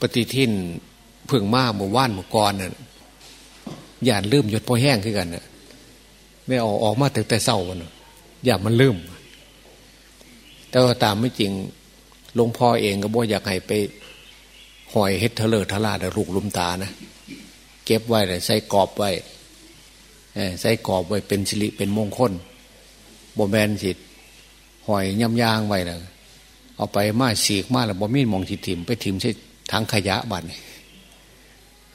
ปฏิทินเพิ่งมาเมื่ว่านเมื่ก่อนน่ะอย่าลืมหยดพอแห้งขึ้นกันน่ะไม่ออกออกมาแต่แต่เศร้าวันอย่ามันลืมแต่ว่าตามไม่จริงหลวงพ่อเองก็บ่อยากให้ไปหอยเฮ็ดเถลิดทลาดลูกลุมตานะเก็บไว้เลยใส่กรอบไว้ใส่กรอบไว้เป็นสิริเป็นมงคลบ่แมนสิหอยย่ำยางไว้นะเอาไปมาสีกมาแล้วบ่มีมองทิถิมไปถิมใช่ ทางขยะบัด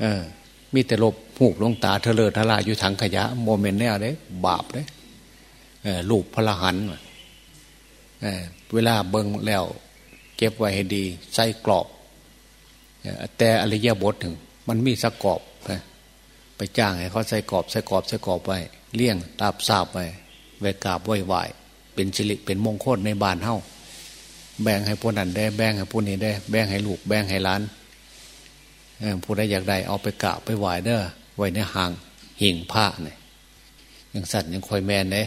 เออ มีแต่ลบหูกลงตาเถลิดทลาอยู่ทางขยะโมเมนต์แน่เลยบาปเลยลูกพระหันเวลาเบิ้งแล้ว เก็บไว้ให้ดี ใส่กรอบ แต่อริยบทถึง มันมีสกอบไปจ้างให้เขาใส่กรอบใส่กรอบใส่กรอบไว้เลี่ยงตาบซาบไว้ไว้กราบไหว้ไหวเป็นสิริเป็นมงคลในบ้านเฮ้า แบ่งให้ผู้นั้นได้ แบ่งให้ผู้นี้ได้ แบ่งให้ลูก แบ่งให้ล้านผู้ใดอยากได้เอาไปกราบไปไหวเด้อไว้ในห่างหิ่งผ้าเนี่ยยังสัตว์ยังคอยแมนเด้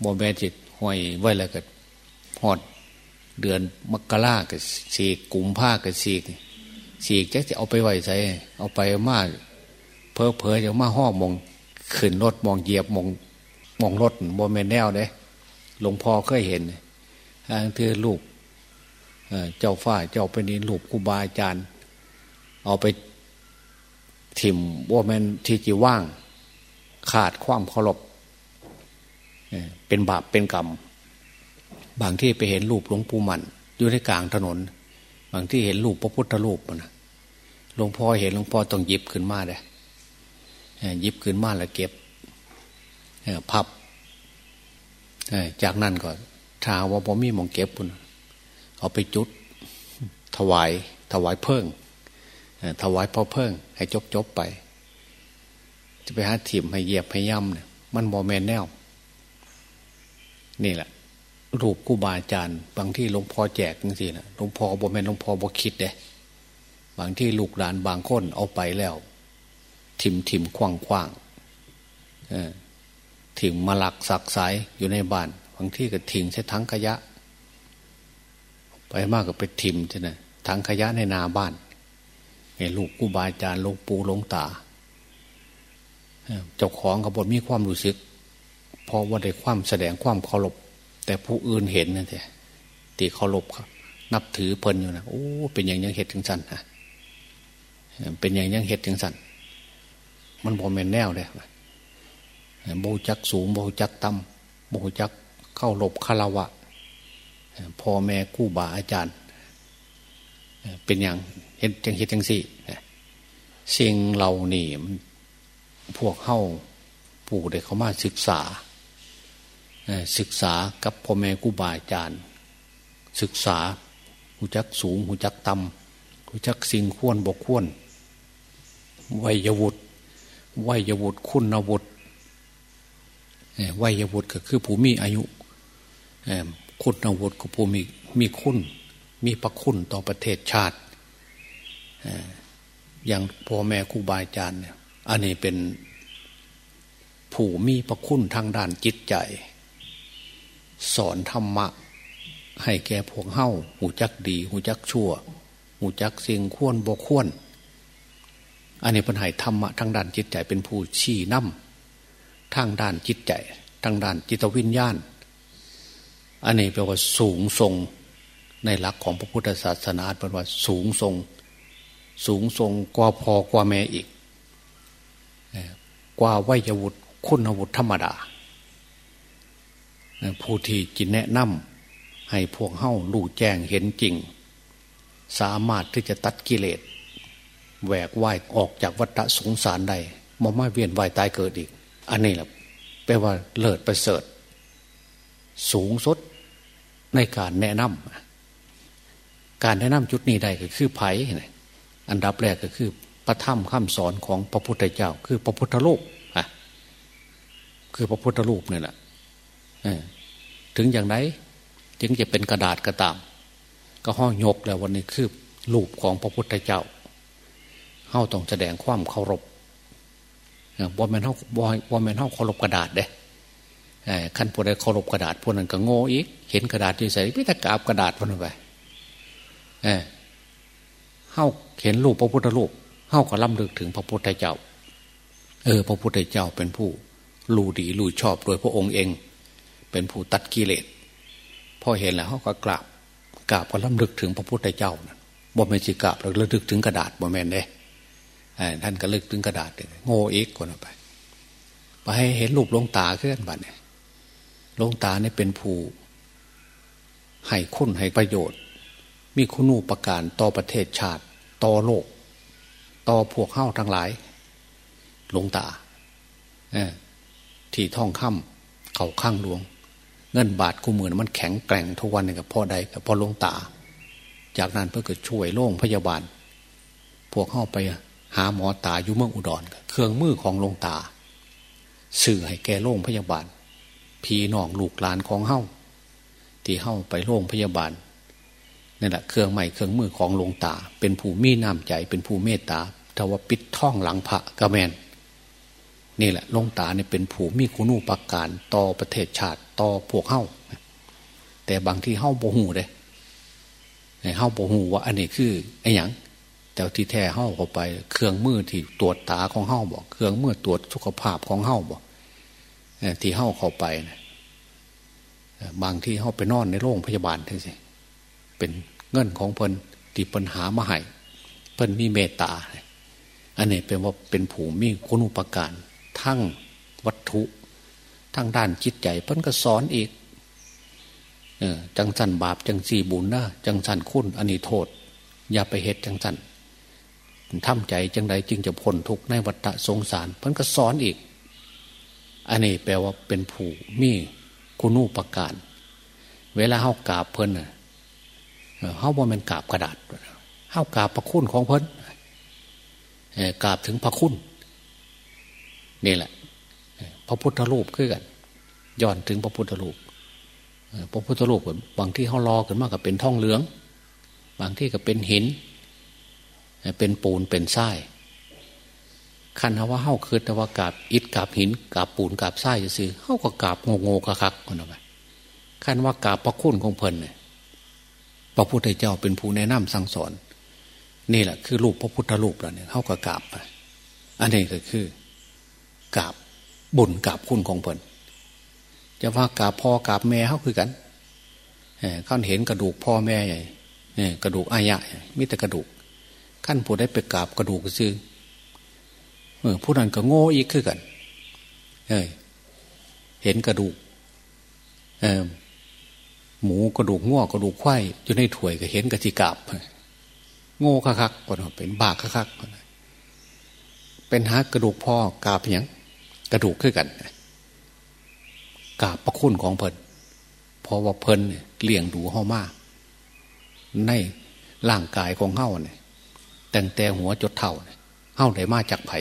โมแมนจิตห้อยไว้แล้วก็หอด เดือนมกรากับสีกลุ่มผ้ากับสีสีแจ็จะเอาไปไหวใส่เอาไปมาเพอเพอจะมาห้อมองขึ้นรถมองเหยียบมองมองรถโมเมนแนวเด้หลวงพ่อเคยเห็นทาง คือลูกเจ้าฝ้าเจ้าเป็นนิลูกครูบาอาจารย์ เอาไปถิ่มว่ามันที่จีว่าง ขาดความเคารพเป็นบาปเป็นกรรม บางที่ไปเห็นรูปหลวงปู่มันอยู่ในกลางถนน บางที่เห็นรูปพระพุทธรูปนะหลวงพ่อเห็นหลวงพ่อต้องหยิบขึ้นมาเลยหยิบขึ้นมาแล้วเก็บพับจากนั้นก็ ถ้าว่าพอมีมองเก็บปุ่นเอาไปจุด ถวาย ถวายเพิ่งถวายพ่อเพิ่ง ให้จบจบไป จะไปหาถิ่มให้เหยียบให้ย่ำเนี่ยมันบอแมนแนว นี่แหละ รูปกู้บาอาจารย์บางที่หลวงพ่อแจกจริงๆนะหลวงพ่อบอแมนหลวงพ่อบอคิดเด้บางที่ลูกหลานบางคนเอาไปแล้ว ถิ่มถิ่มคว่างคว่างถิ่มมาหลักสักสายอยู่ในบ้าน บางที่ก็ถิ่งใช้ทั้งขยะ ไปมากก็ไปถิ่มใช่ไหมทั้งขยะในนาบ้านไอ้ลูกกู้บาอาจารย์ลงปูลงตาเจ้าของกบฏมีความรู้สึกเพราะว่าได้ความแสดงความเคารพแต่ผู้อื่นเห็นนั่นแหละตีเคารพครับ นับถือเพลินอยู่นะโอ้เป็นอย่างยังเหตุถึงสันฮะเป็นอย่างยังเหตุถึงสันมันบอมเมนแนวเลยโบจักสูงโบจักต่ำโบจัก เข้าหลบคารวะพ่อแม่กู้บาอาจารย์ เป็นอย่างเห็นจังเหตุจังสี่สิ่งเรานี่พวกเข้าปู่ได้เขามาศึกษา ศึกษากับพ่อแม่กู้บาอาจารย์ ศึกษาหูจักสูงหูจักต่ำหูจักสิ่งควรบกควรวัยวุฒิวัยวุฒิคุณวุฒิวัยวุฒิก็คือผู้มีอายุ คุณอาวุฒิก็ผู้มีมีคุณมีประคุณต่อประเทศชาติอย่างพ่อแม่ครูบาอาจารย์เนี่ยอันนี้เป็นผู้มีประคุณทางด้านจิตใจ สอนธรรมะ ให้แก่พวกเฮ้าหูจักดีหูจักชั่วหูจักสิ่งควรบกควรอันนี้เป็นหายธรรมะทางด้านจิตใจเป็นผู้ชี้นำทางด้านจิตใจ ทางด้านจิตวิญญาณ อันนี้แปลว่าสูงทรงในหลักของพระพุทธศาสนาแปลว่าสูงทรง สูงทรงกว่าพอกว่าแม่อีก กว่าวิยวุฒิคุณวุฒิธรรมดา ผู้ที่จินแนะนำให้พวกเฮ้าลู่แจ้งเห็นจริง สามารถที่จะตัดกิเลสแหวกว่ายออกจากวัฏสงสารใดมาไม่เวียนว่ายตายเกิดอีก อันนี้แหละแปลว่าเลิศประเสริฐ สูงสุด ในการแนะนำการแนะนำจุดนี้ใดก็คือไผ่อันดับแรกก็คือ พระธรรมคำสอนของพระพุทธเจ้า คือพระพุทธโลกอะคือพระพุทธรูปนี่แหละถึงอย่างไรจึงจะเป็นกระดาษกระตาม ก็ห้องยกแล้ววันนี้คือรูปของพระพุทธเจ้าเฮาต้องแสดงความเคารพบอแมนเฮาบอแมนเฮาเคารพกระดาษเด้ ขั้นผู้ใดเคารพกระดาษพวกนั้นก็โง่อีก เห็นกระดาษที่ใส่พิธกาบกระดาษพวกนั้นไปเฮาเห็นรูปพระพุทธรูปเฮาก็ล้ำลึกถึงพระพุทธเจ้า เออ พระพุทธเจ้าเป็นผู้รู้ดีรู้ชอบโดยพระองค์เอง เป็นผู้ตัดกิเลสพอเห็นแล้วเขาก็กราบกราบก็ล้ำลึกถึงพระพุทธเจ้านะบ่ไม่จีกราบแล้วลึกถึงกระดาษบ่แม่นเด้ท่านก็ลึกถึงกระดาษโง่เอกคนไป ไปให้เห็นรูปลงตาขึ้นบัดเนี่ย ลงตาเนี่ยเป็นผู้ให้คุณให้ประโยชน์ มีคุณูปการต่อประเทศชาติ ต่อโลก ต่อพวกเข้าทั้งหลายลงตาที่ท่องค่ำเขาข้างหลวง เงินบาทกูเหมือนมันแข็งแกร่งทุกวันกับพ่อใดกับพ่อลงตา จากนั้นเพื่อเกิดช่วยโล่งพยาบาล พวกเข้าไปหาหมอตาอยู่เมืองอุดร เครื่องมือของลงตา สื่อให้แก่โล่งพยาบาล พี่น้องลูกหลานของเฮ้าที่เฮ้าไปโรงพยาบาลนี่แหละเครื่องใหม่เครื่องมือของหลวงตา เป็นผู้มีน้ำใจเป็นผู้เมตตาถ้าว่าปิดท่องหลังพระกระแมนนี่แหละหลวงตาเนี่ยเป็นผู้มีคุณูปการต่อประเทศชาติต่อพวกเฮ้าแต่บางที่เฮ้าโบหูเลยเฮ้าโบหูว่าอันนี้คือไอ้หยังแต่ที่แท้เฮ้าเข้าไป เครื่องมือที่ตรวจตาของเฮ้าบอก เครื่องมือตรวจสุขภาพของเฮ้าบอก ที่เฮ้าเข้าไปนะบางที่เฮ้าไปนอนในโรงพยาบาลทั้งสิเป็นเงินของเพิ่นที่ปัญหามาให้เพิ่นมีเมตตา อันนี้เป็นว่าเป็นผู้มีคุณอุปการ ทั้งวัตถุ ทั้งด้านจิตใจ เพิ่นก็สอนอีกจังสันบาป จังสีบุญนะจังสันคุณอันนี้โทษ อย่าไปเหตุจังสันทำใจจังใดจึงจะพ้นทุกข์ในวัฏสงสารเพิ่นก็สอนอีก อันนี้แปลว่าเป็นผู้มีคุณูปการ เวลาเฮากราบเพิ่นเฮาบ่เป็นกราบกระดาษเฮากราบพระคุณของเพิ่นกราบถึงพระคุณนี่แหละ พระพุทธรูปคือกันย้อนถึงพระพุทธรูปพระพุทธรูปบางที่เขารอขึ้นมากกับเป็นท่องเหลือง บางที่ก็เป็นหิน เป็นปูนเป็นทราย ขันว่าเฮ้าคือแต่ว่ากาบอิฐกาบหินกาบปูนกาบทรายจะซื้อเฮ้าก็กาบโงโง่กะคักคนเอาไปขันว่ากาบพระคุณของเพลินเนี่ยพระพุทธเจ้าเป็นผู้แนะนำสั่งสอน นี่แหละคือรูปพระพุทธรูปแล้วเนี่ยเฮ้าก็กาบไปอันนี้ก็คือกาบบุญกาบคุณของเพลินจะว่ากาบพ่อกาบแม่เขาคือกันเขาเห็นกระดูกพ่อแม่ใหญ่กระดูกอายะมิแต่กระดูกขั้นผู้ได้ไปกราบกระดูกซื้อ เออผู้นั้นก็โง่อีกขึ้นกัน เออเห็นกระดูก เออหมูกระดูกง้อกระดูกไข่อยู่ในถ้วยก็เห็นกระติกาบโง่คักๆคนเป็นบากคักๆเป็นฮักกระดูกพ่อกาบย่างกระดูกขึ้นกันกาบประคุณของเพิ่นเพราะว่าเพิ่นเลี้ยงดูเฮามากในร่างกายของเฮาเนี่ยแต่งแต่หัวจดเท่าเฮาได้มาจากไผ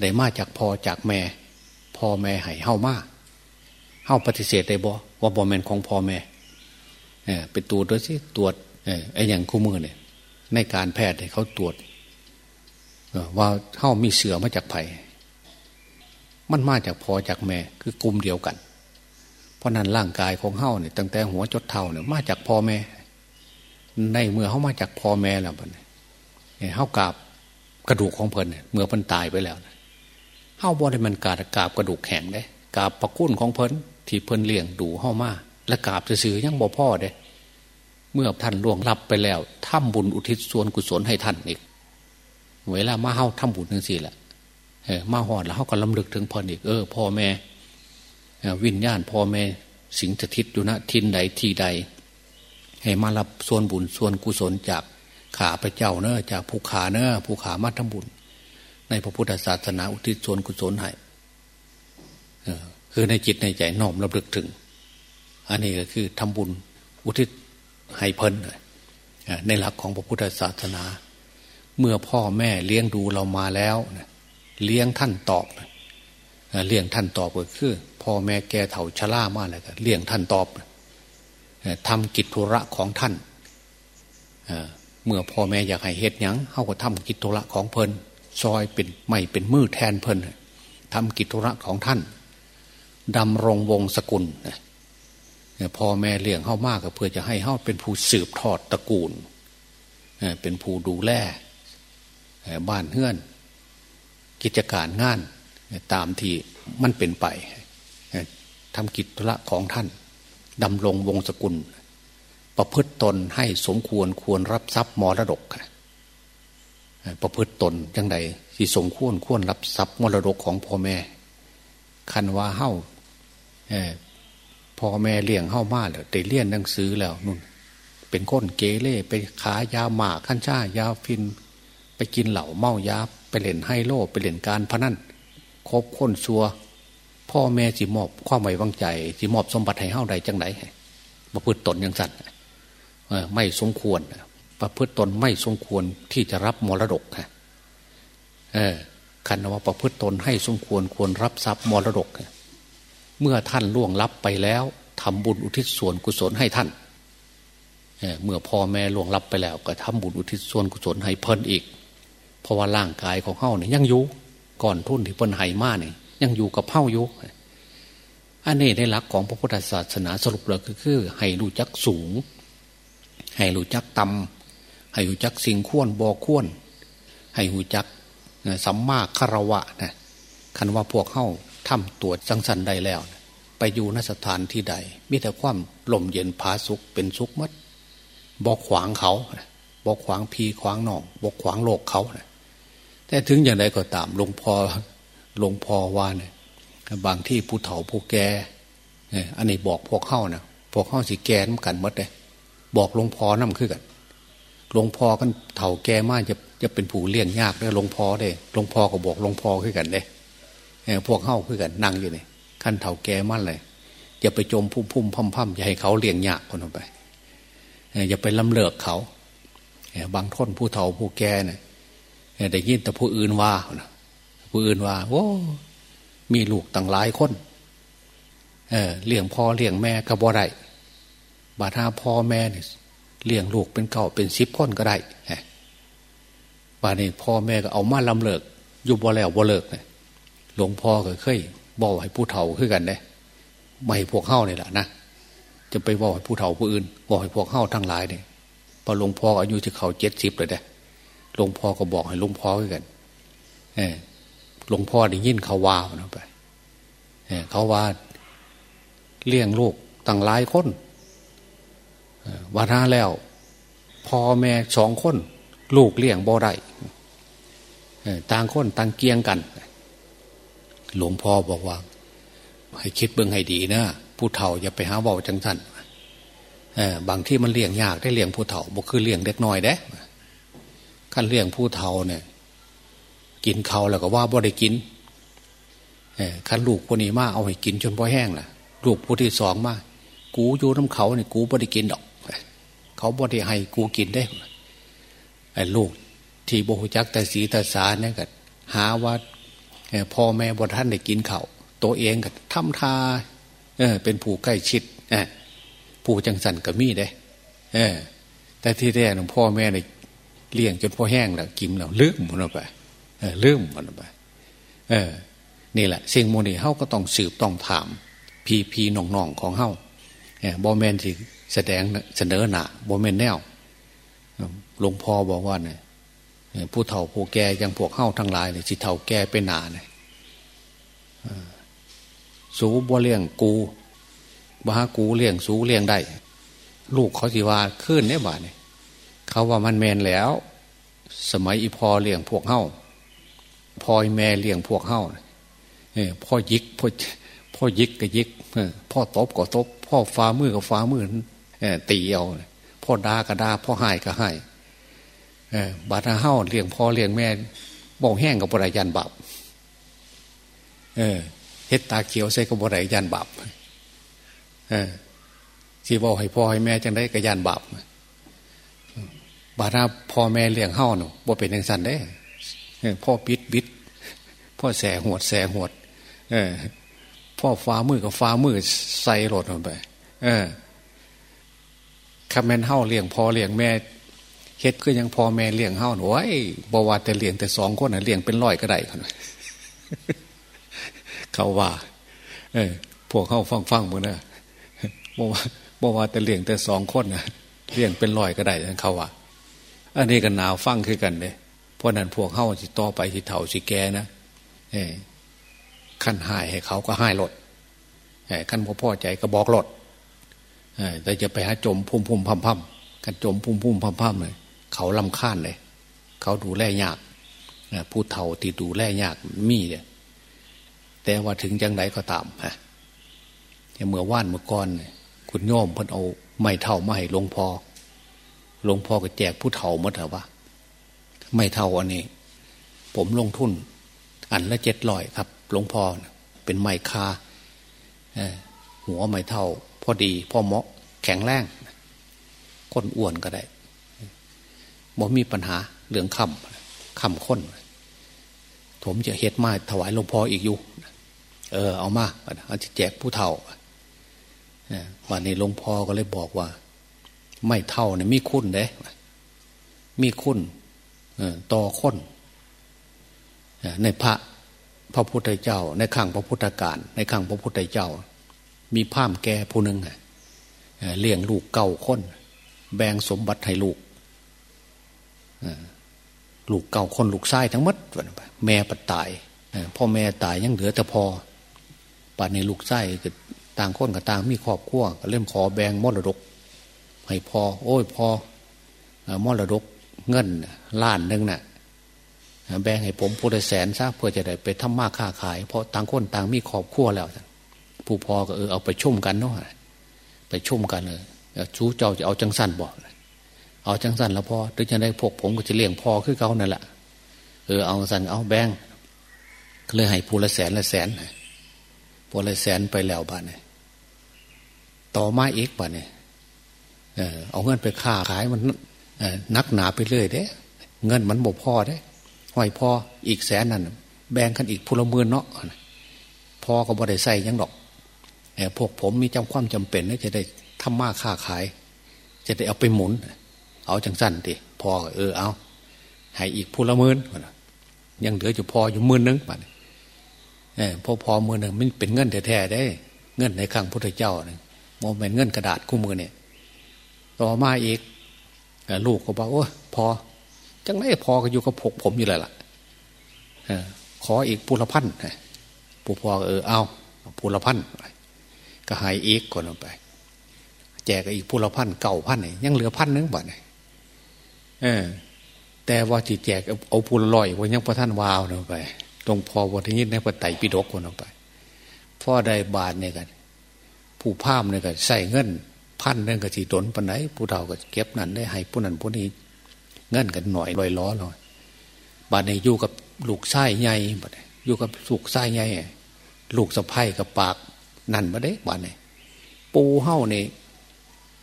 ได้มาจากพ่อจากแม่พ่อแม่ให้เฮ้ามาเฮ้าปฏิเสธได้บ่ว่าบ่แมนของพ่อแม่เออไปตรวจด้วยสิตรวจเออไอ้อย่างคู่มือเนี่ยในการแพทย์เขาตรวจว่าเฮ้ามีเสือมาจากไผ่มันมาจากพ่อจากแม่คือกลุ่มเดียวกัน เพราะนั้นร่างกายของเฮ้าเนี่ยตั้งแต่หัวจดเท่าเนี่ยมาจากพ่อแม่ ในเมื่อเขามาจากพ่อแม่แล้วเนี่ยเฮ้ากราบกระดูกของเพลินเนี่ยเมื่อเพิ่นตายไปแล้ว เฮ้าบ่ได้มันกาดกาบกระดูกแข็งได้กาบประคุ้นของเพิ่นที่เพิ่นเลี้ยงดูเฮ้ามาและกาบสื่อยังบ่พ่อเด้ เมื่อท่านล่วงลับไปแล้วทำบุญอุทิศส่วนกุศลให้ท่านอีกเวลามาเฮ้าทำบุญทั้งสี่แหละเออมาหอดแล้วเขาก็ลำลึกถึงเพ่ออีกเออพ่อแม่วิญญาณพ่อแม่สิงสถิตอยู่นะทินใดที่ใด ให้มารับส่วนบุญส่วนกุศลจากขาพระเจ้าเนอะจากผู้ขาเนอะผู้ขามาทำบุญ ในพระพุทธศาสนาอุทิศส่วนกุศลให้คือในจิตในใจน้อมระลึกถึง อันนี้ก็คือทำบุญอุทิศให้เพิ่นในหลักของพระพุทธศาสนา เมื่อพ่อแม่เลี้ยงดูเรามาแล้วเลี้ยงท่านตอบเลี้ยงท่านตอบก็คือ พ่อแม่แก่เถ่าชรามาแล้วก็เลี้ยงท่านตอบทำกิจธุระของท่านเมื่อพ่อแม่อยากให้เฮ็ดยังเขาก็ทำกิจธุระของเพิ่น ซอยเป็นไม่เป็นมือแทนเพิ่นทำกิจธุระของท่านดำรงวงศกุลพ่อแม่เลี้ยงเข้ามากก็เพื่อจะให้เข้าเป็นผู้สืบทอดตระกูล เป็นผู้ดูแลบ้านเฮือน กิจการงานตามที่มันเป็นไปทำกิจธุระของท่านดำรงวงศกุล ประพฤติตนให้สมควรควรรับทรัพย์มรดก ประพฤติตนยังไงที่สมควรควรรับทรัพย์มรดกของพ่อแม่ คันว่าเฮ้าพ่อแม่เลี้ยงเฮ้ามาแล้วได้เลี้ยนหนังสือแล้วนุ่นเป็นก้นเกเร่ไปขายาหมาขั้นช่ายาฟิน ไปกินเหล่าเมายาไปเล่นไฮโลไปเล่นการพนันคบคนชัว พ่อแม่จิมอบความไว้วางใจจิมอบสมบัติให้เฮ้าใดจังไหนประพฤติตนยังสัตว์ไม่สมควร ประพฤติตนไม่สมควรที่จะรับมรดกค่ะเออคันว่าประพฤติตนให้สมควรควรรับทรัพย์มรดก เมื่อท่านล่วงลับไปแล้วทำบุญอุทิศส่วนกุศลให้ท่านเเมื่อพ่อแม่ล่วงลับไปแล้วก็ทำบุญอุทิศส่วนกุศลให้เพิ่นอีก เพราะว่าร่างกายของเฮาเนี่ยยังอยู่ก่อนทุนที่เพิ่นไห้มาเนี่ยยังอยู่กับเฮาอยู่อันนี้ในหลักของพระพุทธศาสนาสรุปเลยคือ ให้รู้จักสูง ให้รู้จักต่ำ ให้รู้จักสิ่งควรบอควรให้รู้จักสัมมาคารวะนะคันว่าพวกเข้าทำตัวจังสันใดแล้ว ไปอยู่นสถานที่ใด มีแต่ความลมเย็นผาสุขเป็นสุขมัดบอกขวางเขาบอกขวางพีขวางนองบอกขวางโลกเขาแต่ถึงอย่างไรก็ตามหลวงพ่อหลวงพ่อว่าเนี่ยบางที่ผู้เฒ่าผู้แก่อันนี้บอกพวกเข้านะพวกเข้าสิแก่น้ำกันมัดเลยบอกหลวงพ่อน้ำขึ้นกัน หลวงพ่อกันเฒ่าแก่มากจะจะเป็นผู้เลี้ยงยากได้หลวงพ่อได้หลวงพ่อก็บอกหลวงพ่อขึ้นกันเลยพวกเข้าขึ้นกันนั่งอยู่นี่ขั้นเฒ่าแก่มั่นเลยอย่าไปจมพุ่มพุ่มพั่มพั่มอย่าให้เขาเลี้ยงยากคนออกไปอย่าไปลำเลิกเขาบางท่นผู้เฒ่าผู้แก่เนี่ยได้ยินแต่ผู้อื่นว่าผู้อื่นว่าโอ้มีลูกตั้งหลายคนเออเลี้ยงพ่อเลี้ยงแม่ก็บ่ได้บาท่าพ่อแม่เนี่ย เลี้ยงลูกเป็นเก่าเป็นสิบคนก็ได้บานี้พ่อแม่ก็เอามาลำเลิกยู่บ่แล้วบ่เลิกเนี่ยหลวงพ่อก็เคยบอกให้ผู้เฒ่าขึ้นกันเ่ยไม่พวกเข้าเนี่ยแหละนะจะไปบอกให้ผู้เฒ่าผู้อื่นบอกให้พวกเข้าทั้งหลายเนี่ยพอหลวงพ่ออายุจะเขาเจ็ดสิบเลยเด้หลวงพ่อก็บอกให้หลวงพ่อขึ้นกันเออหลวงพ่อได้ยินเขาว่านะไปเขาว่าเลี้ยงลูกตั้งหลายคน วันน้าแล้วพ่อแม่สองคน ลูกเลี้ยงบ่ได้ต่างคนต่างเกียงกัน หลวงพ่อบอกว่า ให้คิดเบื้องให้ดีนะผู้เฒ่าอย่าไปหาเบาจังสันบางที่มันเลี้ยงยากได้เลี้ยงผู้เฒ่าบ่คือเลี้ยงเด็กน้อยเด้ขั้นเลี้ยงผู้เฒ่าเนี่ย กินเขาแล้วก็ว่าบ่ได้กินขันลูกคนนี้มาเอาให้กินจนพอแห้งล่ะ ลูกผู้ที่สองมากูอยู่น้ำเขาเนี่ยกูบ่ได้กินดอก เขาบ่ได้ให้กูกินได้ไอ้ลูก ที่โบหุจักแต่สีแต่สาเนี่ยก็หาว่าพ่อแม่บ่ท่านได้กินเขาตัวเองก็ทำทาเออ เป็นผู้ใกล้ชิดเออผู้จังสันกับมีได้เออ แต่ที่แรกหลวงพ่อแม่เนี่ยเลี้ยงจนพ่อแห้งแล้วกินแล้วลืมหมดไปเลืมมันไปเออ นี่แหละสิ่งโมนี่เฮาก็ต้องสืบต้องถาม พีพีน่องน่องของเฮาบอแมนที่ แสดงเสนอหนาบอแมนแนวหลวงพ่อบอกว่าเนี่ยผู้เฒ่าผู้แก่ยังพวกเฮาทั้งหลายเนี่ยสิเฒ่าแก่เป็นหนาเนี่ยสูบ่เลี้ยงกูบ้ากูเลี้ยงสูเลี้ยงได้ ลูกเขาสิว่าขึ้นเนี่ยบ่เนี่ยเขาว่ามันแมนแล้ว สมัยอีพอเลี้ยงพวกเฮาพ่อแม่เลี้ยงพวกเฮ้าพ่อยิกพ่อพ่อยิกก็ยิกพ่อตบก็ตบพ่อฟ้ามือก็ฟ้ามือ ตีเอาพ่อดาก็ดาพ่อใหายก็ใหายบาดาเฮ้าเลี้ยงพ่อเลี้ยงแม่บอกแห้งกับบริยันบาปเฮ็ดตาเขียวใส่กับบริยันบาปเออที่บอกให้พ่อให้แม่จังได้กับยันบาปบาดาพ่อแม่เลี้ยงเฮ้าเนาะบ่เป็นอย่างสันได้พ่อปิดบิดพ่อแสหวดแสหวดพ่อฟ้ามือกับฟ้ามือใส่รถลงไป เออ คำแม่นเฮ้าเลี้ยงพ่อเลี้ยงแม่เฮ็ดก็ยังพ่อแม่เลี้ยงเฮ้าหนูไอ้บว่าแต่เลี้ยงแต่สองคนนะเลี้ยงเป็นร้อยก็ได้คนเขาว่า เออพวกเข้าฟังฟังมึงนะบอกว่าบอกว่าแต่เลี้ยงแต่สองคนนะเลี้ยงเป็นร้อยก็ได้เขาว่าอันนี้กันหนาวฟังคือกันเลยเพราะนั้นพวกเข้าสิต่อไปสิเถ่าสิแกนะเอขั้นหายให้เขาก็หายลดขั้นพ่อพ่อใจก็บอกลด แต่จะไปหาจมพุ่มพุ่มพัมพัมกันจมพุ่มพุ่มพัมพัมเลยเขาลำคานเลย เขาดูแลยากผู้เฒ่าทีดูแลยากมีเนี่ยแต่ว่าถึงจังไรก็ตามฮะเมื่อว่านเมื่อก่อนคุณโยมเพิ่นเอาไม้เท่าไมาให้หลวงพ่อหลวงพ่อก็แจกผู้เฒ่าหมดเหรอวะไม่เท่าอันนี้ ผมลงทุน อันละเจ็ดร้อยครับหลวงพ่อเป็นไม้คาหัวไม้เท่า พอดีพอเหมาะแข็งแรงก้นอ้วนก็ได้บ่มีปัญหาเรื่องคำคำค้นผมจะเฮ็ดมาถวายหลวงพ่ออีกอยู่ เออ เอามาอาจะแจกผู้เฒ่าวันนี้หลวงพ่อก็เลยบอกว่า ไม่เท่าเนี่ยมีคุณเด้มีคุณต่อคนในพระพระพุทธเจ้า ในขังพระพุทธการในขังพระพุทธเจ้า มีพามแก่ผู้หนึ่งเลี้ยงลูกเก่าคนแบ่งสมบัติให้ลูกลูกเก่าคนลูกชายทั้งมัดแม่ปัดตายพ่อแม่ตายยังเหลือแต่พอป่านในลูกไส้ก็ต่างคนกับต่างมีครอบครัวก็เริ่มขอแบ่งมรดก ให้พอ โอ้ยพอมรดกเงินล้านหนึ่งนะ่ะแบ่งให้ผมผู้ใดแสนซะเพื่อจะได้ไปทำมาค้าขาย เพราะต่างคนต่างมีครอบครัวแล้ว ผู้พอก็เออเอาไปชุ่มกันเนาะไปชุ่มกันเลยชู้เจ้าจะเอาจังสั้นบอกเอาจังสั้นแล้วพอหรือจะได้พวกผมก็จะเลี้ยงพอคือเขานั่นแหละเออเอาสั้นเอาแบงเลยให้ผู้ละแสนละแสนผู้ละแสนไปแล้วบ้านเนี่ยต่อมาอีกบ้านเนี่ยเออเอาเงินไปค้าขายมันนักหนาไปเรื่อยเด้ เงินมันบ่พอเด้ห้อยพออีกแสนนั่นแบ่งกันอีกพลเมืองเนาะพอก็บ่ได้ใส่ยังดอก พวกผมมีจำความจำเป็นจะได้ทำมาค้าขาย จะได้เอาไปหมุน เอาจังสั้นดิพอเออเอาให้อีกพลเมืองยังเหลืออยู่พออยู่มื่นนึงบัดเออพอพอมือหนึ่งมันเป็นเงินแท้ๆได้ เงินในข้างพุทธเจ้าเนี่ยมองเป็นเงินกระดาษคู่มือเนี่ย ต่อมาอีกลูกก็บอกโอ้พอ จังไรพอก็อยู่กับพกผมอยู่เลยล่ะขออีกปุรพันธ์ปู่พอเออเอาปุรพันธ์ ก็หายอีกคนออกไป แจกอีกปุรพันธ์เก่าพันเนี่ยยังเหลือพันนึงบ่เนี่ยเออ แต่ว่าจีแจกเอาปุรลอยว่ายังพระท่านวาวออกไป ตรงพอวันที่นี้ในพระไตรปิฎกคนออกไปพ่อได้บาทเนี่ยกันผู้ภาพเนี่ยกันใส่เงินพันเรื่องกะจีตนปันไหนผู้เฒ่าก็เก็บนั่นได้ให้ผู้นั้นผู้นี้เงินกันหน่อยลอยล้อหน่อยบาดในอยู่กับลูกไส้ใหญ่บาดอยู่กับลูกไส้ใหญ่ลูกสะพ้ายกับปาก นั่นมาได้บ้าดเนี่ยปูเฮ้านี่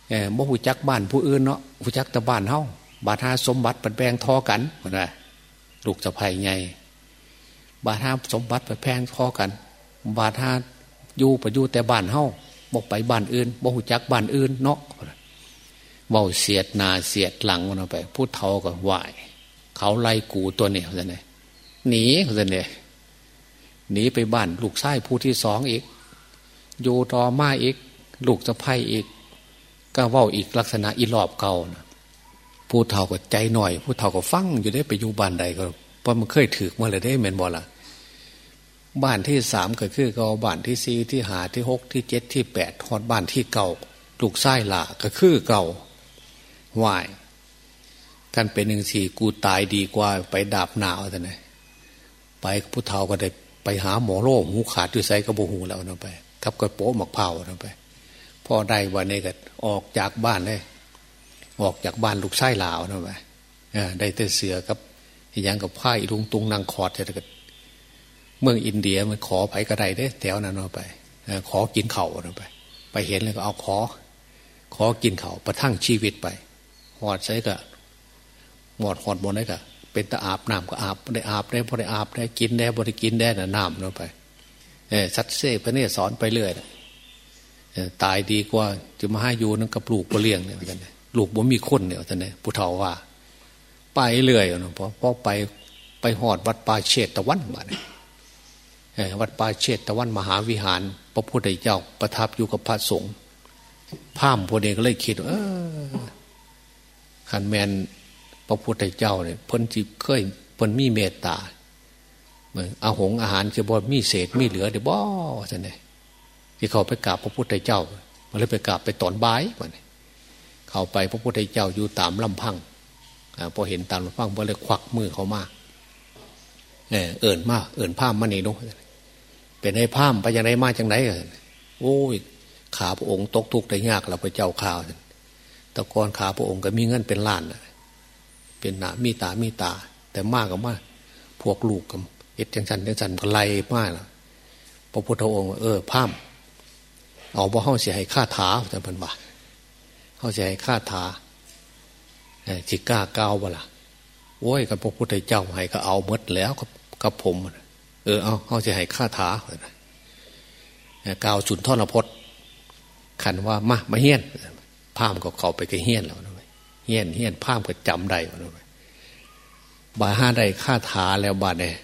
เออบ่หูจักบ้านผู้อื่นเนาะหูจักแต่บ้านเฮ้าบาทาสมบัติปันแปลงทอกันมือนไรลูกสะพายใหญ่บาทาสมบัติปันแปลงทอกัน บาทาอยู่ประยู่แต่บ้านเฮ้าบอกไปบ้านอื่นบอกหูจักบ้านอื่นเนาะเบาเสียดนาเสียดหลังมันไปพูดเท่ากับวายเขาไล่กูตัวเนี่ยเขาจะเนี่ยหนีเขาจะเนี่ยหนีไปบ้านลูกชายผู้ที่สองอีก อยู่ต่อมาอีก ลูกสะพ้ายอีก ก็ว่าอีกลักษณะอีหลอบเก่านะผู้เท่าก็ใจหน่อย ผู้เท่าก็ฟังอยู่ได้ไปอยู่บ้านใดก็เพราะมันเคยถือมาเลยได้เมนบอละบ้านที่สามก็คือเก่าบ้านที่สี่ที่หาที่หกที่เจ็ดที่แปดทอดบ้านที่เก่าลูกไส้หล่าก็คือเก่าวายกันเป็นหนึ่งสี่กูตายดีกว่าไปดาบหนาวแต่ไหนไปผู้เฒ่าก็ได้ไปหาหมอโรคหูขาดอยู่ใส่กระโบหูแล้วนะไป กับกระโปงหมักเผาไปพ่อได้วันนี้ก็ออกจากบ้านเลยออกจากบ้านลูกไส้ลาวนะไปได้แต่เสือกับย่างกับผ้าอีลุงตุงนางคอดจะก็เมืองอินเดียมันขอไปกระไดได้แถวนั้นไปขอกินเข่าไป ไปเห็นเลยก็เอาขอ ขอกินเข่าประทั่งชีวิตไปหอดใส่ก็หมดหอดบนได้ก็เป็นตะอาบน้ำก็อาบได้อาบได้พอได้อาบได้กินได้พอได้กินได้น่ะน้ำลงไป เออสัตเซ่พระเนี่ยสอนไปเรื่อยตายดีกว่าจะมาให้อยู่นั่นกับลูกปเลี้ยงเนี่ยท่านลูกบ่มีคนเนี่ยท่านเนี่ยผู้เฒ่าว่า ไปเรื่อยเนาะเพราะพอไปไปหอดวัดป่าเชตตะวันมาเนี่ยวัดป่าเชตตะวันมหาวิหาร พระพุทธเจ้าประทับอยู่กับพระสงฆ์พามพอดีก็เลยคิดเออขันแมนพระพุทธเจ้าเนี่ยเพิ่นจิเคยเพิ่นมีเมตตา อนอาหงอาหารจะบ่มีเศษมีเหลือเดี๋ยวบ่จะเนี่ยที่เขาไปกราบพระพุทธเจ้ามันเลยไปกราบไปตอนบ่ายมันเขาไปพระพุทธเจ้าอยู่ตามลำพังอพอเห็นตามลำพังก็เลยควักมือเขามาเออเอิ่นมากเอิ่นผ้ามันนี่ดูเป็นให้ผ้ามไปยังไงมาจังไหนโอ้ยขาพระองค์ตกทุกข์ได้ยากเราไปเจ้าข่าวตะกอนขาพระองค์ก็มีเงินเป็นล้านเป็นหนามีตามีตา แต่มากกับมากพวกลูกกับ อ็ดจังสันจังสันไล่มากแล้วพระพุทธองค์เออผ้ามเอาบ่ห้องเสียให้ค่าถาแต่เป็นว่าเขาเสียให้ค่าถาจิก้าก้าบ่ล่ะโอ้ยกับพระพุทธเจ้าให้ก็เอาเมดแล้วกับผม เออเอาเขาจะให้ค่าถาเก้าสุนทรพจน์ขันว่ามามาเฮี้ยนพามก็เขาไปก็เฮี้ยนแล้วนะเฮี้ยนเฮี้ยนพามก็จำได้นะบาห้าได้ค่าถาแล้วบาเนี่ย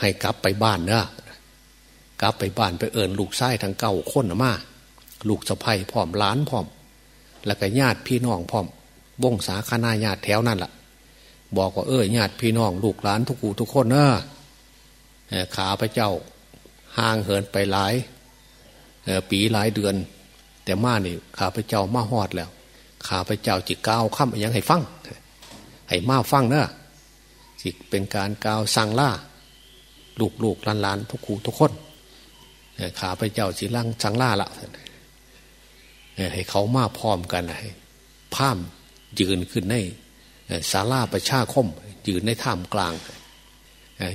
ให้กลับไปบ้านเนอะกลับไปบ้านไปเอิญลูกไส้ทั้งเก้าคนมาลูกสะพ้ยพร้อมล้านพร้อม แล้วก็ญาติพี่น้องพร้อมวงสาคนาญาติแถวนั่นแหละบอกว่าเออญาติพี่น้องลูกหลานทุกูทุกคนเนอะขาพระเจ้าห่างเหินไปหลายปีหลายเดือน แต่มานี่ข้าพเจ้ามาหอดแล้วข้าพเจ้าจิก้าวข้ามยังให้ฟังให้มาฟังเนอะจิเป็นการก้าวสั่งล่า ลูกลูกล้านล้านทุกคูทุกคนข้าพเจ้าสิลังสังล่าละให้เขามาพร้อมกันให้พามยืนขึ้นในศาลาประชาคม ยืนในท่ามกลาง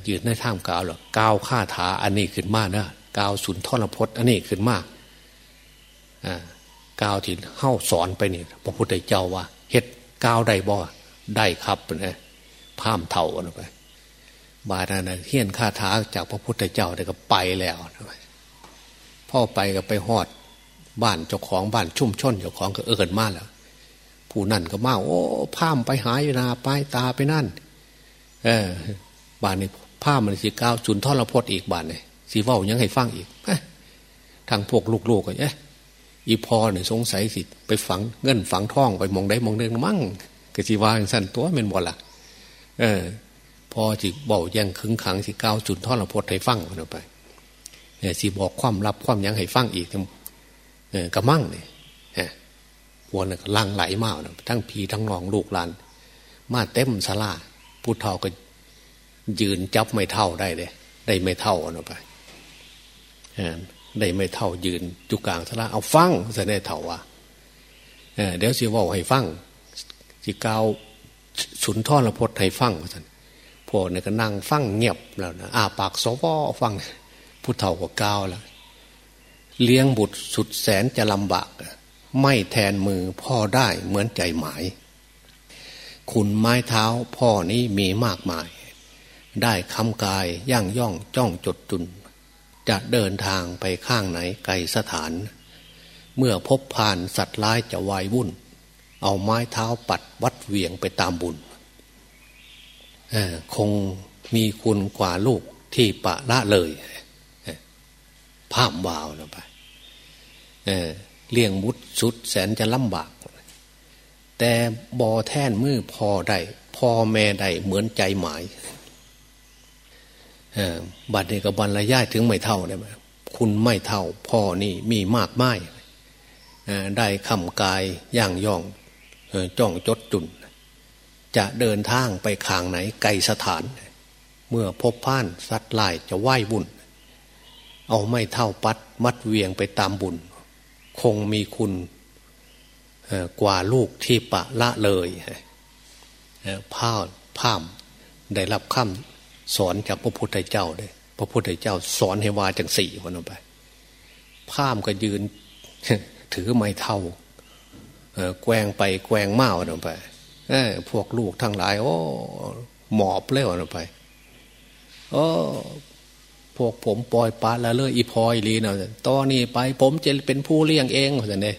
ยืนในท่ามกลางหรอก้าวข้าถาอันนี้ขึ้นมานะกาวสุนทรพจน์อันนี้ขึ้นมากกาวที่เข้าสอนไปนี่พระพุทธเจ้าว่าเฮ็ดกาวได้บ่ได้ครับนะพามเท่าไป บาดานั้นเฮี้ยนคาถาจากพระพุทธเจ้าได้ก็ไปแล้วพ่อไปก็ไปหอด บ้านเจ้าของบ้านชุ่มชนเจ้าของก็เอิญมาแล้ว ผู้นั่นก็มาโอ้พามไปหายนาไปตาไปนั่น เออ บ้านนี้พามมันสิก้าวสุนทรพจน์อีกบ้านเนี่ยสีว่ายังให้ฟังอีกทางพวกลูกๆก็เอ๊ะอีพอเนี่ยสงสัยสิไปฝังเงินฝังท่องไปมองได้มองเดินมั่งกสีว่าสั่นตัวเป็นบ่ละเออ พอจิบอกยังขึงขังสิก้าวจุดท่อละพดให้ฟังกันไปเนี่ยสิบอกความลับความยังให้ฟังอีกเออกระมั่งเนี่ยวนก็ลังไหลมากทั้งพีทั้งนองลูกหลาน มาเต็มสลาพูดเท่าก็ยืนจับไม่เท่าได้เลยได้ไม่เท่ากันไปได้ไม่เท่ายืนจุกลางสละเอาฟังจะได้เท่าว่าเดี๋ยวสิว่าให้ฟังสิกาวสุนทรพจน์ให้ฟังสัน วกเนี่ยก็นั่งฟังเงียบแล้วนะอาปากสวอฟังผู้เฒ่ากว่าก้าวแล้ว เลี้ยงบุตรสุดแสนจะลำบาก ไม่แทนมือพ่อได้เหมือนใจหมาย คุณไม้เท้าพ่อนี้มีมากมาย ได้คำกายย่างย่องจ้องจดจุน จะเดินทางไปข้างไหนไกลสถาน เมื่อพบผ่านสัตว์ร้ายจะวายวุ่น เอาไม้เท้าปัดวัดเวียงไปตามบุญ คงมีคุณกว่าลูกที่ปะละเลยภาพวาวนะไปเเลี้ยงมุดสุดแสนจะลำบาก แต่บอแท่นมือพอได้พ่อแม่ได้เหมือนใจหมายบัดนี้กับบรรยายถึงไม่เท่าได้ไหมคุณไม่เท่า พ่อนี่มีมากไม่ได้คำกายย่างย่องจ้องจดจุน จะเดินทางไปขางไหนไกลสถาน เมื่อพบผ่านสัตว์ลายจะไหว้บุญ เอาไม่เท่าปัดมัดเวียงไปตามบุญ คงมีคุณกว่าลูกที่ปะละเลยผ้าผ้ามได้รับคำสอนจากพระพุทธเจ้าเลยพระพุทธเจ้าสอนให้วาจังสี่วันไปพามก็ยืนถือไม้เท่าแกวงไปแกวงมาวันไป เออพวกลูกทั้งหลาย โอ้ หมอบเลยวันไปโอ้พวกผมปล่อยปลาละเลยอีพอยลีเนาะตอนนี้ไป ผมจะเป็นผู้เลี้ยงเองเหรอเนี่ย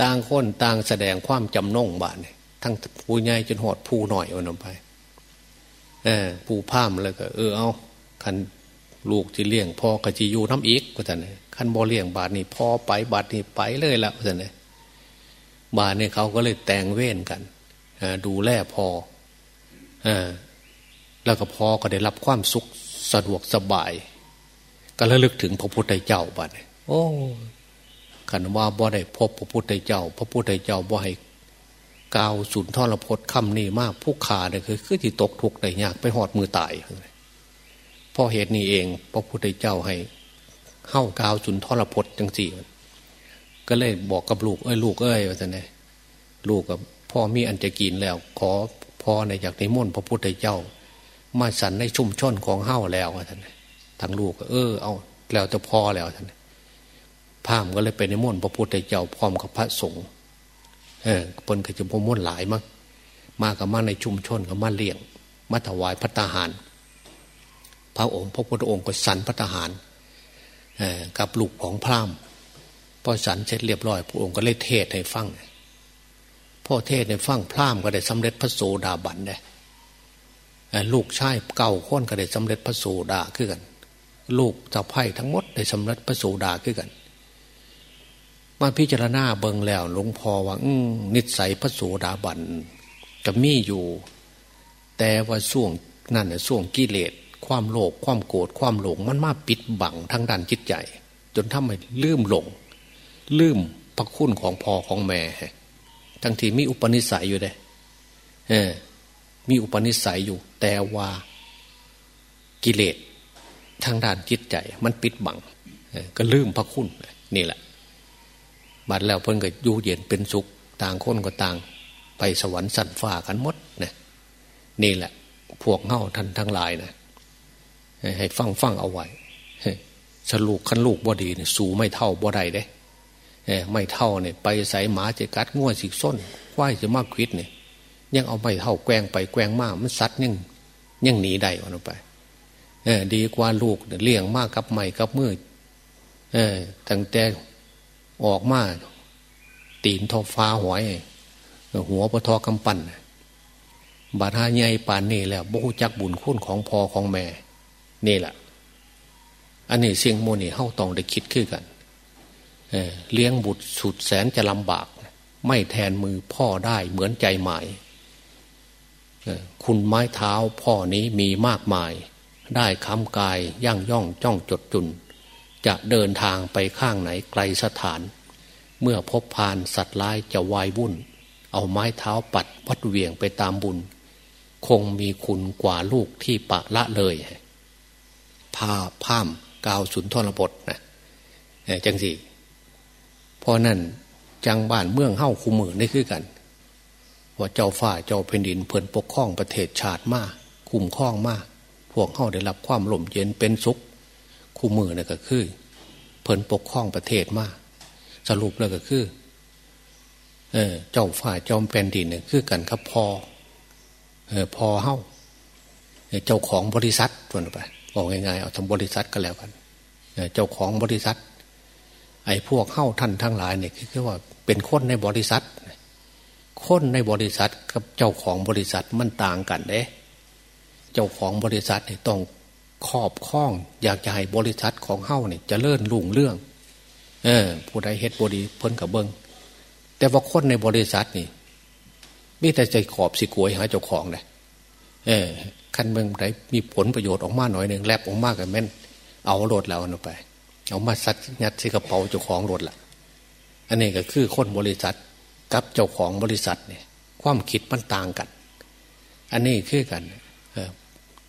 ต่างคนต่างแสดงความจำนงบานเนี่ยทั้งผู้ใหญ่จนหอดผู้หน่อยวันไปเออผู้พามแล้วก็ เออเอาคันลูกที่เลี้ยงพ่อกจีอยู่น้ำอีกก็จะเนี่ยคันบ่เลี้ยงบาทนี่พ่อไปบาทนี่ไปเลยล้วก็จะเนี่ยบาทนี่เขาก็เลยแต่งเว้นกัน ดูแลพออแล้วก็พอก็ได้รับความสุขสะดวกสบาย ก็ระลึกถึงพระพุทธเจ้าบัดโอ้ขันว่าบ่ได้พบพระพุทธเจ้า พระพุทธเจ้าบ่ให้กาวสุนทรพจน์คำนี้มากผู้ขาเนี่ยคือคือที่ตกทุกข์ได้ยากไปหอดมือตายเพราะเหตุนี้เอง พระพุทธเจ้าให้เข้ากาวสุนทรพจน์จังสี่ก็เลยบอกกับลูกเอ้ยลูกเอ้ยว่าจะไงลูกกับ พ่อมีอันจะกินแล้ว ขอพ่อในอยากในมนพระพุทธเจ้า มาสันในชุ่มช่อนของเฮ้าแล้วท่านทางลูกเออ เอาแล้วจะพอแล้วท่านพามก็เลยไปในมนพระพุทธเจ้าพร้อมกับพระสงฆ์เออเพิ่นก็จะพมวนหลายมากมากับมาในชุมชนกับมาเลี้ยงมาถวายพระทหาร พระองค์ พระพุทธองค์ก็สันพระทหารกับลูกของพราหมณ์พอสันเสร็จเรียบร้อย พระองค์ก็เลยเทศให้ฟัง พ่อเทศในฟังพราหมก็ได้สำเร็จพระโสดาบันได้ลูกชายเก่าค้นก็ได้สำเร็จพระโสดาขึ้นกัน ลูกเจ้าไพ่ทั้งหมดได้สำเร็จพระโสดาขึ้นกัน มาพิจารณาเบิงแล้วหลวงพ่อว่านิสัยพระโสดาบันจะมีอยู่ แต่ว่าส่วงนั่นน่ะส่วงกิเลสความโลภความโกรธความหลงมันมาปิดบังทั้งด้านจิตใจ จนทำให้ลืมหลง ลืมพระคุณของพ่อของแม่ ทั้งที่มีอุปนิสัยอยู่เลยเออ มีอุปนิสัยอยู่ แต่ว่ากิเลสทางด้านจิตใจ มันปิดบังก็ลืมพระคุณนี่แหละ บัดแล้วเพิ่นก็อยู่เย็นเป็นสุข ต่างคนก็ต่าง ไปสวรรค์สั่นฟ้ากันหมดนะนี่แหละ พวกเงาท่านทั้งหลายนะให้ฟังฟังเอาไว้สลูกขันลูกบ่ดีเนี่ยสูไม่เท่าบ่ได้เด้ ไม่เท่าเนี่ยไปใส่หมาจะกัดง่วสิส้นควายจะมากคิดเนี่ยยังเอาไม่เท่าแกงไปแกงมากมันซัดยังยังหนีได้วันไปเออดีกว่าลูกเลี้ยงมากกับใหม่กับมือเออตั้งแต่ออกมาตีนทอฟ้าหวยหัวปะทอกำปั้นบาดหาใหญ่ปานนี่แล้วบุจักบุญคุณของพ่อของแม่ นี่แหละอันนี้เสียงโมนี่เฮ้าตองได้คิดขึ้นกัน เลี้ยงบุตรสุดแสนจะลำบาก ไม่แทนมือพ่อได้เหมือนใจหมายคุณไม้เท้าพ่อนี้มีมากมาย ได้คำกายย่างย่องจ้องจดจุน จะเดินทางไปข้างไหนไกลสถาน เมื่อพบพานสัตว์ร้ายจะวายวุ่น เอาไม้เท้าปัดพัดเวียงไปตามบุญ คงมีคุณกว่าลูกที่ปะละเลยผ้าผ้ามกาวสุนทรบทนะจังสิเพราะนั่นจังบ้านเมืองเฮ้าคูมือนี่คือกันว่าเจ้าฝ่าเจ้าแผ่นดินเพิ่นปกครองประเทศชาติมากคุ้มครองมาก พวกเฮ้าได้รับความหล่มเย็นเป็นสุขคู่มือนี่ก็คือ เพิ่นปกครองประเทศมาก สรุปแล้วก็คือ เออเจ้าฝ่ายจอมแผ่นดินเนี่ยคือกันครับพอเออพอเฮ้าเจ้าของบริษัทตัวนไปบอกง่ายๆเอาทำบริษัทก็แล้วกันเจ้าของบริษัท ไอ้พวกเข้าท่านทั้งหลายเนี่ยคือว่าเป็นคนในบริษัท คนในบริษัทกับเจ้าของบริษัทมันต่างกันเด้ เจ้าของบริษัทเนี่ยต้องครอบคล้อง อยากจะให้บริษัทของเฮ้าเนี่ยจะเลื่อนลุ่งเรื่อง เออ ผู้ใดเฮ็ดบดีเพิ่นกับเบิงแต่ว่าคนในบริษัทนี่มีแต่ใจขอบสิกวยหาเจ้าของเลยเออคันเมืองใดมีผลประโยชน์ออกมาหน่อยหนึ่งแลบออกมากันแม่นเอาโรถแล้วนไป เอามาซัดยัดใส่กระเป๋าเจ้าของรถละอันนี้ก็คือคนบริษัทกับเจ้าของบริษัทเนี่ย ความคิดมันต่างกัน อันนี้คือกัน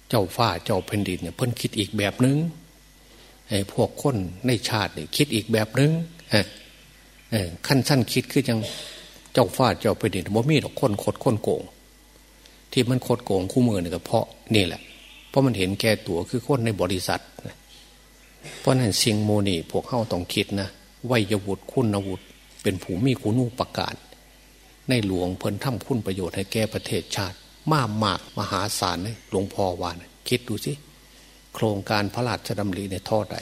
เจ้าฟ้าเจ้าแผ่นดินเนี่ยเพิ่นคิดอีกแบบนึงไอ้พวกคนในชาติเนี่ยคิดอีกแบบนึงฮะขั้นสั้นคิดคือยังเจ้าฟ้าเจ้าแผ่นดินบ่มีหรอกคนคดคนโกง ที่มันคดโกงคู่มือเนี่ยก็เพราะนี่แหละ เพราะมันเห็นแก่ตัวคือคนในบริษัท เพราะนั้นสิ่งโมนี่พวกเข้าต้องคิดนะวัยวุฒิคุณวุฒิเป็นผู้มีคุณูประกาศในหลวงเพิ่นทำคุณประโยชน์ให้แก่ประเทศชาติ มากมากมหาศาลเลยหลวงพ่อวานคิดดูสิโครงการพระราชดำริในท่อใด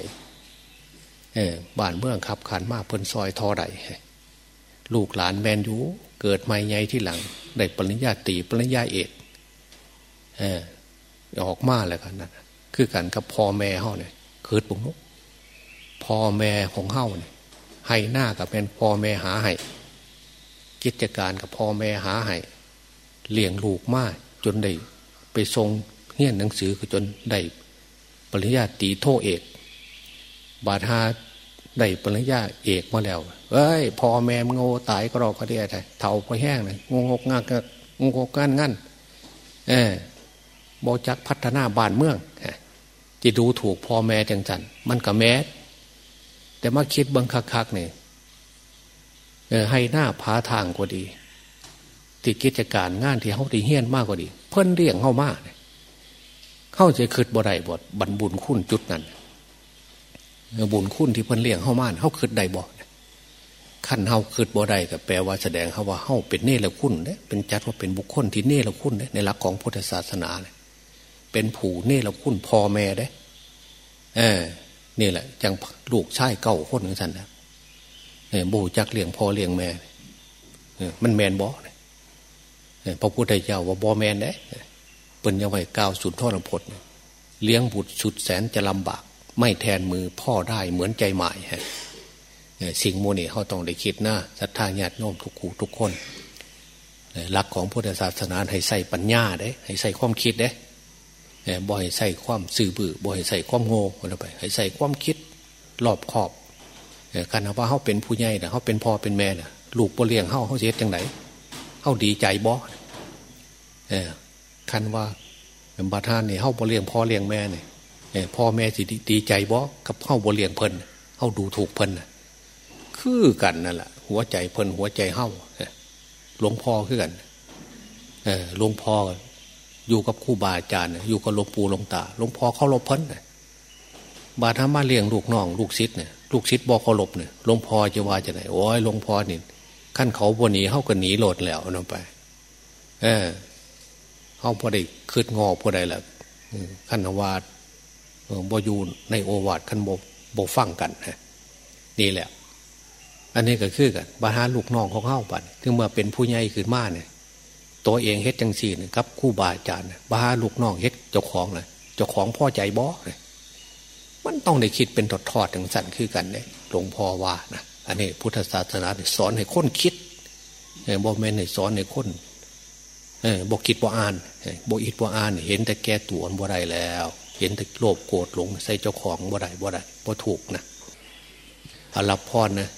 เออบ้านเมืองขับขันมากเพิ่นซอยท่อใดลูกหลานแมนยูเกิดไม่ใหญ่ที่หลัง ได้ปริญญาตีปริญญาเอกเออออกมาแล้วกันนั่นคือกันกับพ่อแม่เฮาเนี่ย เกิดปุ่งนุพ่อแม่ของเฮาเนี่ยให้หน้ากับเป็นพ่อแม่หาให้กิจการกับพ่อแม่หาให้เลี้ยงลูกมากจนได้ไปทรงเฮี้ยนหนังสือจนได้ปริญญาตีโทเอก บาทาได้ปริญญาเอกมาแล้วเอ้ยพ่อแม่โง่ตายก็รอก็ได้ไเท่าพอแห้งเลยงงกงานงงกงานงั้นเออบอจักพัฒนาบ้านเมือง จะดูถูกพ่อแม่จังจันมันกับแม่แต่มาคิดบังคักๆเนี่ยให้หน้าพาทางก็ดีที่กิจการงานที่เขาตีเฮี้ยนมากกว่าดี เพิ่นเรียงเข้ามากเข้าใจคืดบ่ได้บดบรรบุญคุณจุดนั้นบุญคุณที่เพิ่นเลี้ยงเข้ามาเขาคืดได้บ่ขั้นเฮาคืดบ่ได้ก็แปลว่าแสดงเขาว่าเฮาเป็นเนรคุณเนี่ยเป็นจัดว่าเป็นบุคคลที่เนรคุณเนี่ยในหลักของพุทธศาสนาเนี่ย เป็นผู้เน่เราคุณพ่อแม่เด้เออนี่แหละจังลูกชายเก่าคนของฉันนะเนี่ยบูจักเลี้ยงพ่อเลี้ยงแม่มันแมนบอพระพุทธเจ้าว่าบอแมนเด้เป็นยังไงก้าวสุดทอดพจน์เลี้ยงบุตรสุดแสนจะลำบาก ไม่แทนมือพ่อได้เหมือนใจหมายฮะสิ่งโมนี่เขาต้องได้คิดนะศรัทธาญาติโยมทุกคู่ทุกคนหลักของพุทธศาสนาให้ใส่ปัญญาเด้ ให้ใส่ความคิดเด้ บ่อยใส่ความสื่อบือบ่อยใส่ความโง่คนไป ให้ใส่ความคิดรอบขอบการว่าเขาเป็นผู้ใหญ่นะเขาเป็นพ่อเป็นแม่นะลูกบ่เลี้ยงเขาเขาเสียจังไหนเขาดีใจบ่เออคันว่าบาท่านเนี่ยเขาบ่เลี้ยงพ่อเลี้ยงแม่เนี่ยพ่อแม่สิดีใจบ่กับเขาบ่เลี้ยงเพิ่นเขาดูถูกเพิ่นคือกันนั่นแหละหัวใจเพิ่นหัวใจเขาหลวงพ่อคือกันหลวงพ่อ อยู่กับครูบาอาจารย์อยู่กับหลวงปู่หลวงตาหลวงพ่อเขาลบพ้นบาทามาเลี้ยงลูกน้อง ลูกศิษย์เนี่ยลูกศิษย์บอกเขาลบเนี่ยหลวงพ่อจะว่าจะไหนโอ้ยหลวงพ่อนี่ขั้นเขาบนหนีเขาก็หนีโหลดแล้วนั่นไป เออเขาพอได้คืดงอพอได้ละขั้นวาดบอยูในโอวาทขั้นโบบฟังกันฮะนี่แหละ อันนี้ก็คือกันบาหาลูกน้องเขาเข้าไปถึงเมื่อเป็นผู้ใหญ่ขึ้นมาเนี่ย ตัวเองเฮ็ดจังสี่นะครับคู่บาอาจารย์บ้าลูกน้องเฮ็ดเจ้าของเลยเจ้าของพ่อใจบอเลยมันต้องได้คิดเป็นทอดทอดถึงสั่นคือกันเนี่ยหลวงพ่อว่านะอันนี้พุทธศาสนาสอนให้คนคิดบอกแม่นให้สอนให้คนบอกคิดว่อ่านบอกอิดว่อ่าน เห็นแต่แก่ตัวบ่ได้แล้ว เห็นแต่โลภโกรธหลงใส่เจ้าของบ่ได้บ่ได้บ่ถูกนะรับพรนะ